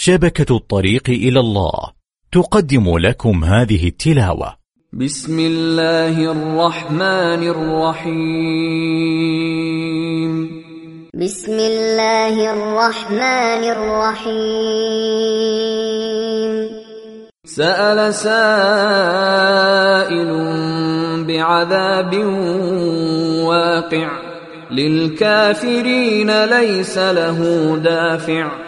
شبكة الطريق إلى الله. تقدم لكم هذه التلاوة. بسم الله الرحمن الرحيم. بسم الله الرحمن الرحيم. سأل سائل بعذاب واقع. للكافرين ليس له دافع.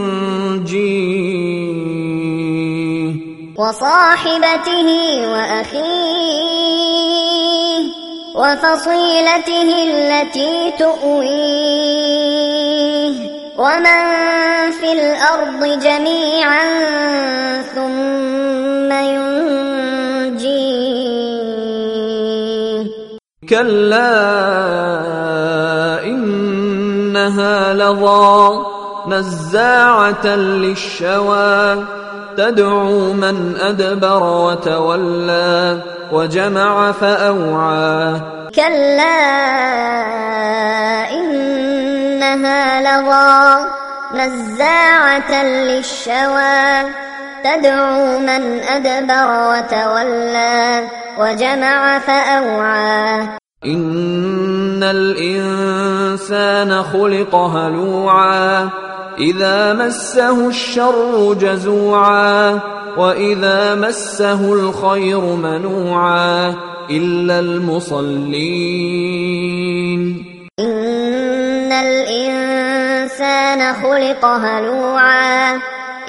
وصاحبته وأخيه وفصيلته التي تؤويه ومن في الأرض جميعا ثم ينجيه. كلا إنها لظى. نزاعة للشوى تدعو من أدبر وتولى وجمع فأوعى. كلا إنها لظى نزاعة للشوى تدعو من أدبر وتولى وجمع فأوعى. ان الانسان خلق هلوعا اذا مسه الشر جزوعا واذا مسه الخير منوعا الا المصلين إن الإنسان خلق هلوعا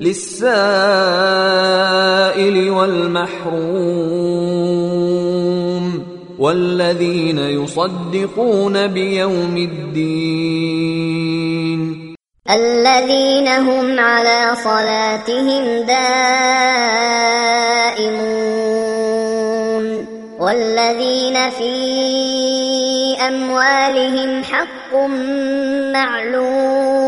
للسائل والمحروم والذين يصدقون بيوم الدين. الذين هم على صلاتهم دائمون والذين في أموالهم حق معلوم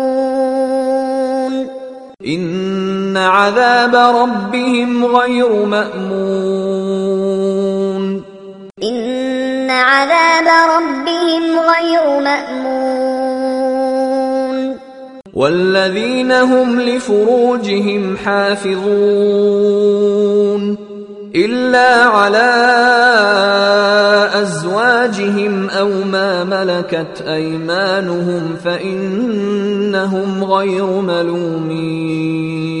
إن عذاب ربهم غير مأمون إن عذاب ربهم غير مأمون والذين هم لفروجهم حافظون إلا على أزواجهم أو ما ملكت أيمانهم فإنهم غير ملومين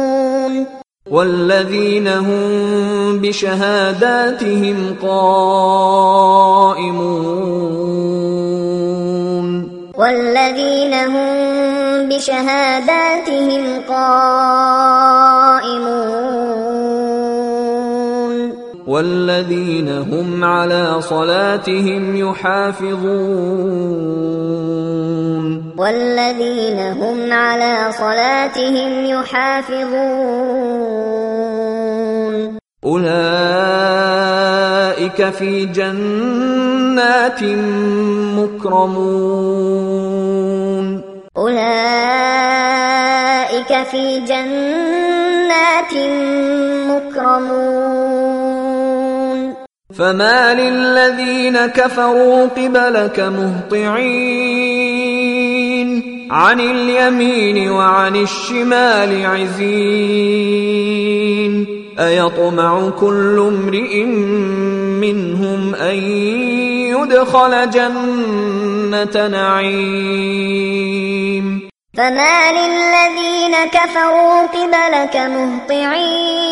والذين هم بشهاداتهم قائمون. والذين هم بشهاداتهم قائمون. والذين هم على صلاتهم يحافظون. والذين هم على صلاتهم يحافظون. أولئك في جنات مكرمون. أولئك في جنات مكرمون. فما للذين كفروا قبلك مهطعين عن اليمين وعن الشمال عزين أيطمع كل امرئ منهم أن يدخل جنة نعيم فما للذين كفروا قبلك مهطعين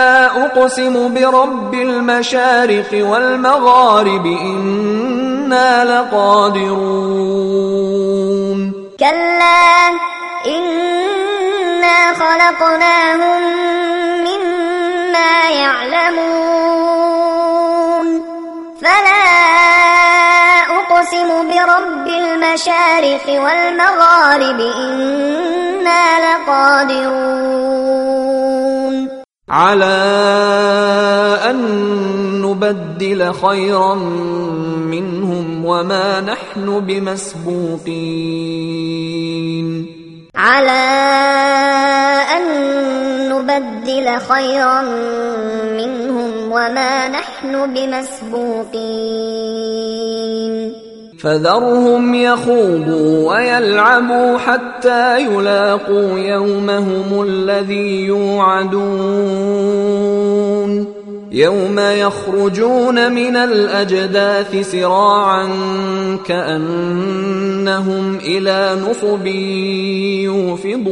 أقسم برب المشارق والمغارب إنا لقادرون. كلا إنا خلقناهم مما يعلمون. فلا أقسم برب المشارق والمغارب إنا لقادرون. على أن نبدل خيرا منهم وما نحن بمسبوقين. على أن نبدل خيرا منهم وما نحن بمسبوقين. فذرهم يخوضوا ويلعبوا حتى يلاقوا يومهم الذي يوعدون. يوم يخرجون من الأجداث سراعا كأنهم إلى نصب يوفضون.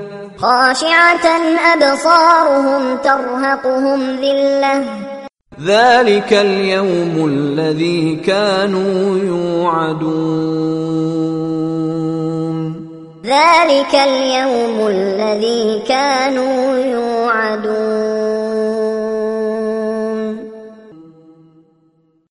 خاشعة أبصارهم ترهقهم ذلة. ذلك اليوم الذي كانوا يوعدون. ذلك اليوم الذي كانوا يوعدون.